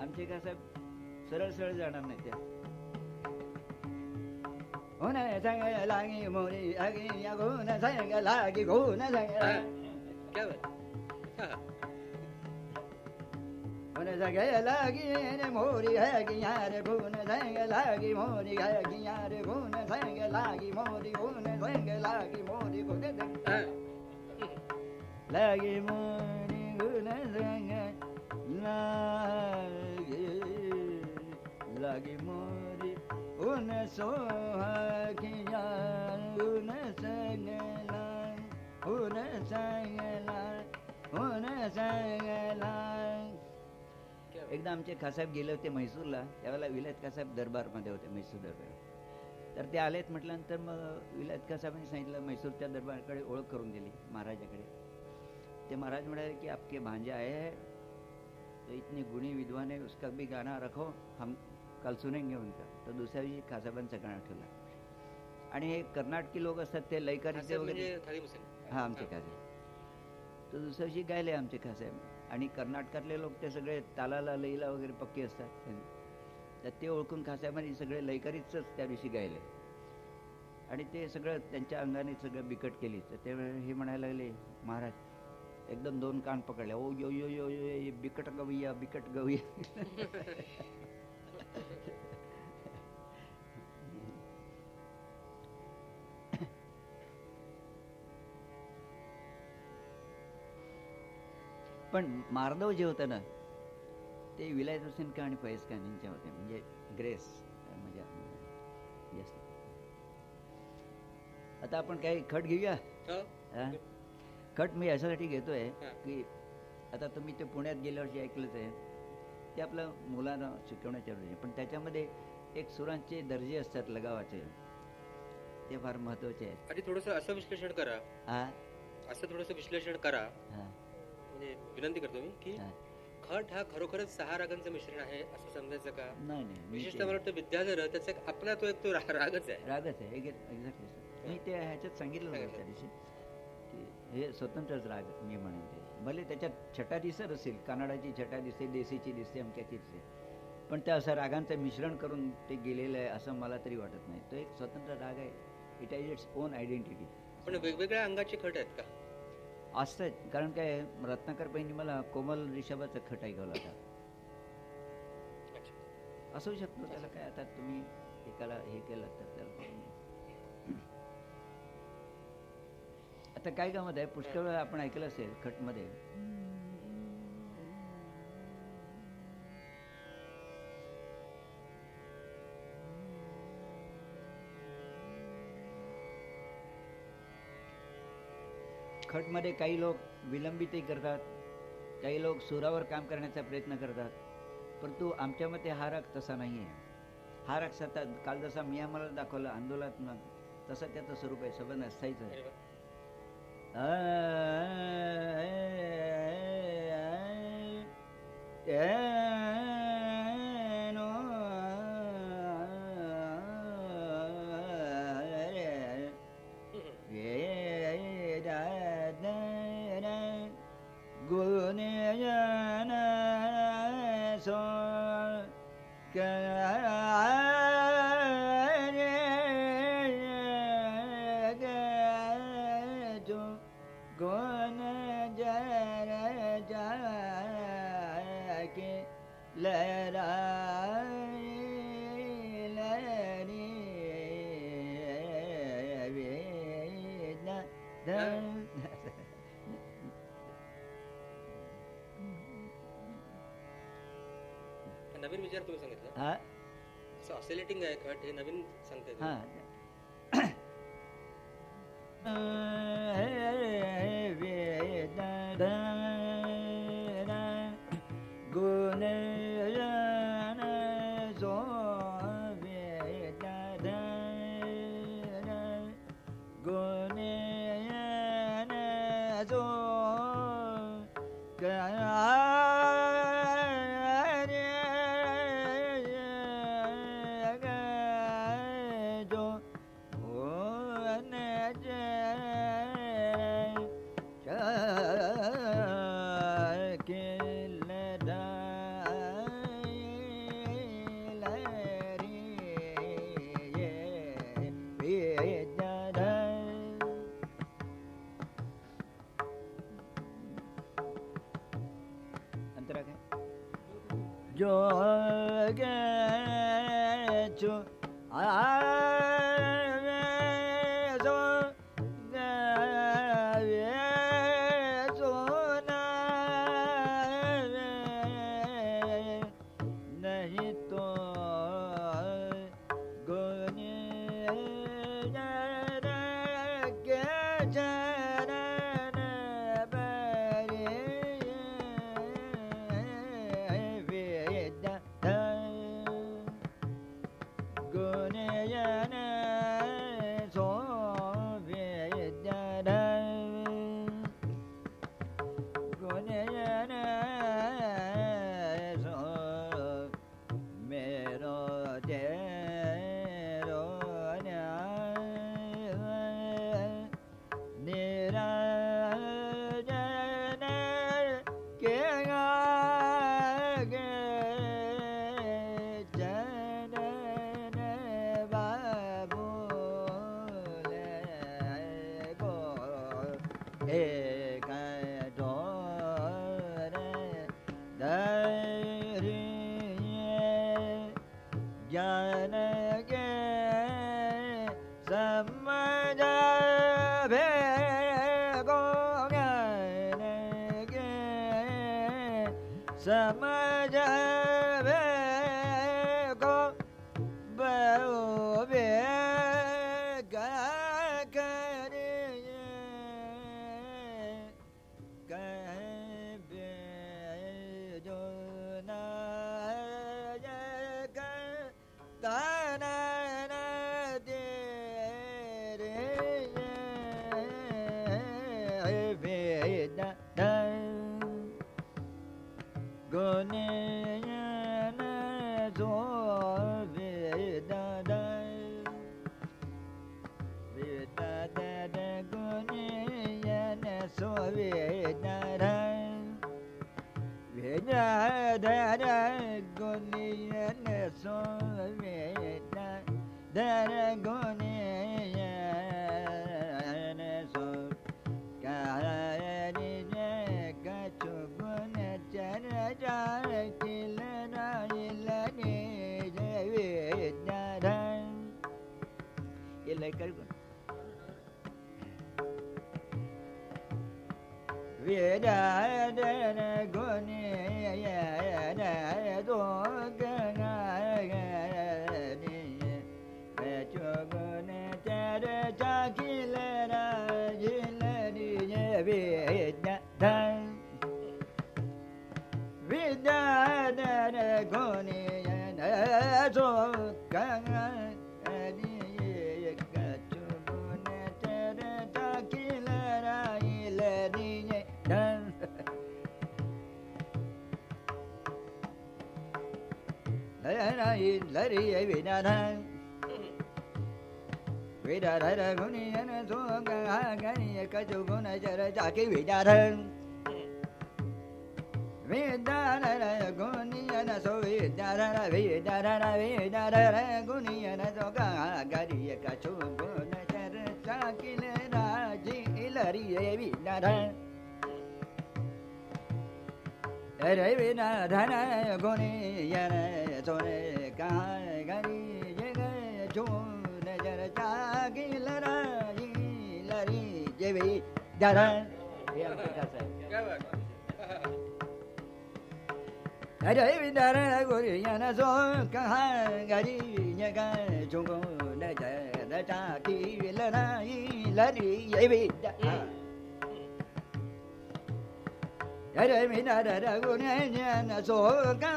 आमचे कसं सरळ सरळ जाणार नाही त्या होन संग लागी मोरी अगे या गोन संग लागी गोन संग हा. क्या बात. हा, हा. होन संग लागी रे मोरी अगे यार गोन संग लागी मोरी अगे यार गोन संग लागी मोरी गोन संग लागी मोरी गोन संग हा. लागी मोरी गुण संग लागी लागी मोरी उन सोहागिया उन संग लाग उन संग लाग एकदा आमचे खासाहेब गेले होते म्हैसूरला त्यावेळेला विलायत खासाहेब दरबारमध्ये होते म्हैसूर दरबार तर ते आलेत म्हटल्यानंतर मग विलायत खासाहेबांनी सांगितलं म्हैसूरच्या दरबारकडे ओळख करून दिली महाराजाकडे ते महाराज म्हणाले कि आपके भांजे आए हैं तो इतनी गुणी विद्वान है उसका भी गाना रखो हम कल सुनेंगे उनका। तो दुसऱ्या दिवशी खासाबांचा गाणं ठेवला। आणि हे कर्नाटकी लोक असतात ते लयकारीचे वगैरे म्हणजे हा आमचे खासे. तर दुसऱ्या दिवशी गायले आमचे खासे. आणि कर्नाटकातले लोक ते सगळे तालाला लईला वगैरे पक्के असतात. तर ते ओळखून खासाबांनी सगळे लयकारीच त्या दिवशी गायले. आणि ते सगळं त्यांच्या अंगाने सगळं बिकट केली. तर ते हे म्हणायला लागले महाराज एकदम दोन कान पकडले. ओ यो यो यो यो बिकट गवैया बिकट गवैया. पण मार्दव जे होतं ना ते विलायत हुसेन का आणि फैज खान यांच्या होते. म्हणजे ग्रेस म्हणजे जास्त आता आपण काही खट घेऊया? खट मी याच्यासाठी घेतोय. की आता तुम्ही ते पुण्यात गेल्या वर्षी ऐकलंच आहे ते आपलं मुलांना शिकवण्याच्या पण त्याच्यामध्ये एक सुरांचे दर्जे असतात लगावाचे. ते फार महत्त्वाचे आहेत. आधी थोडस असं विश्लेषण करा. हा? असं थोडस विश्लेषण करा. म्हणजे विनंती करतो मी की. खट हा खरोखरच सहा रागांचं मिश्रण आहे असं समजायचं का? नाही नाही विशेषतः मला वाटतं विद्याधर त्याचा आपला तो एक तो रागच आहे. रागच आहे. एक्झॅक्टली मी ते ह्याच्यात सांगितलं होतं त्या दिवशी. हे स्वतंत्रच राग मी म्हणेन ते. भले त्याच्यात छटा दिसत असेल कन्नडाची छटा दिसते देसीची दिसते अमक्याची दिसते. पण ते असं रागांचं मिश्रण करून ते गेलेलं आहे असं मला तरी वाटत नाही. तो एक स्वतंत्र राग आहे. It has its own identity पण वेगवेगळ्या अंगाचे खट आहेत का? असतंच कारण काय रत्नाकर पैनी मला कोमल रिषभाचा खट ऐकवला होता. असू शकतो त्याला काय आता तुम्ही एकाला हे केलं तर. आता काय गमत आहे पुष्कळ वेळा आपण ऐकलं असेल खटमध्ये. खटमध्ये काही लोक विलंबितही करतात. काही लोक सुरावर काम करण्याचा प्रयत्न करतात. परंतु आमच्या मते हा राग तसा नाही आहे हा राग सतत काल जसा मी आम्हाला दाखवला आंदोलनात्मक तसं त्याचं स्वरूप आहे. सबंध अस्थायीच आहे 哎，哎，哎，哎，哎。असं हे नवीन lari vi na na vi da da da guni na so ga ha ga ni ka ju guna jara ja ki vi da da vi da da da guni na so vi da da da vi da da da vi da da da guni na so ga ha ga ni ka ju guna jara ja ki le da ji ilari vi da vi na da để để bên là thế này con đi giờ này tôi này cả cái đi giờ cái chú này giờ cha cái là bị giờ ra để để bên là là con đi giờ này tôi cả cái đi giờ cái chú này giờ cha cái là ra gì là đi bị re mi na re ra gu ne ni na so ka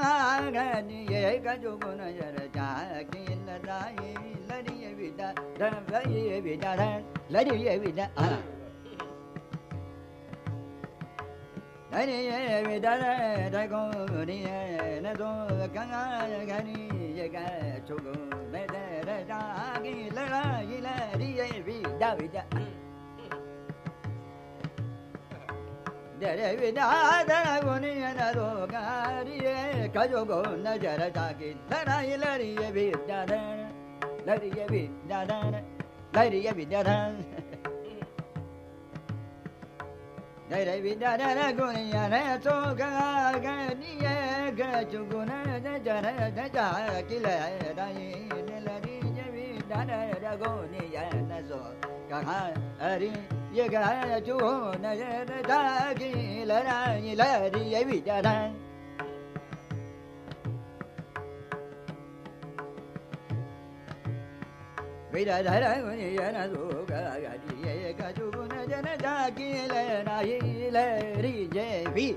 ga ni ye ka ju gu na ya ra ja ki la da ye la ni ye vi da da va ye vi da da la ni ye vi da a la ni ye vi da da da gu ni na so ka ga ga ni ye ka chu gu ne da ra ja ki la la ye la ni ye vi da da da gu ni ya na so ga ga ga ni ye ka chu gu na ja ra ja ki la ra yi la ri जन जागि लि जि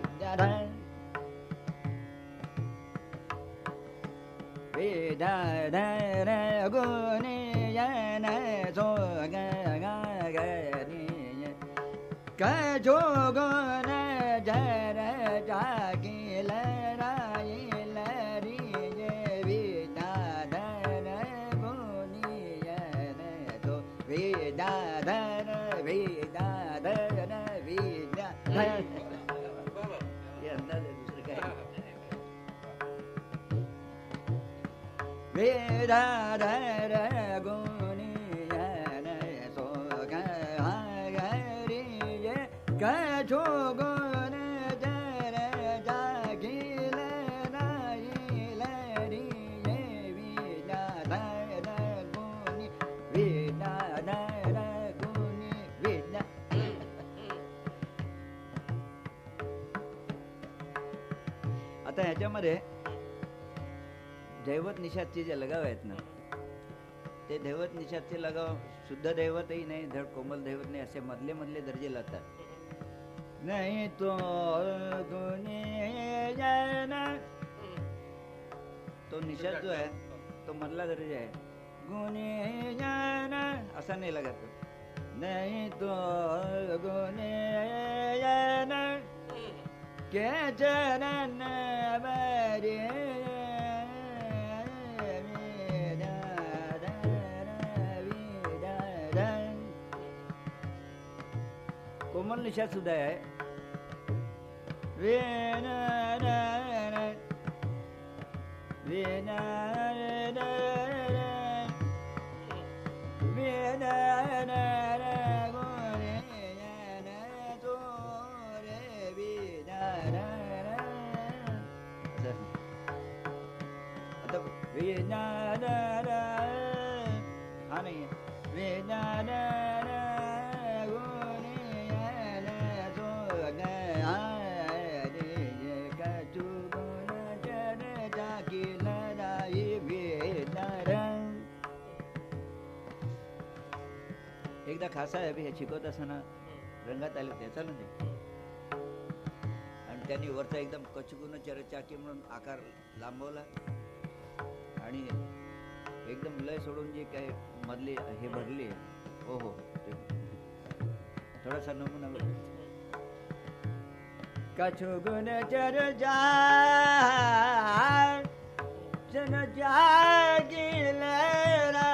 धनगुनि जन सोग da vi da da बाबा हे अंदाज आहे दुसरं काय वे da da da (laughs) आता ह्याच्यामध्ये दैवत निषादचे जे लगाव आहेत ना ते दैवत निषादचे लगाव शुद्ध दैवतही नाही धड कोमल दैवत नाही असे मधले मधले दर्जे लागतात नहीं तो दुनिया तो निषेध जो है तो मतलब मरला दर्जा है। गुनी ऐसा नहीं लगा तो। नहीं तो गुनी जाना। के जनन बरे कोमल निषेध सुधा है। Yeah, yeah, yeah. खासाहेब हे शिकवत असताना रंगात आले त्याचा ना ते आणि त्यांनी वरचा एकदम कचकुन चरचाकी म्हणून आकार लांबवला. आणि एकदम लय सोडून जे काय मधले हे भरले. हो हो, हो. थोडासा नमुना बघ. कचुगुन चरचा जन जागिल रा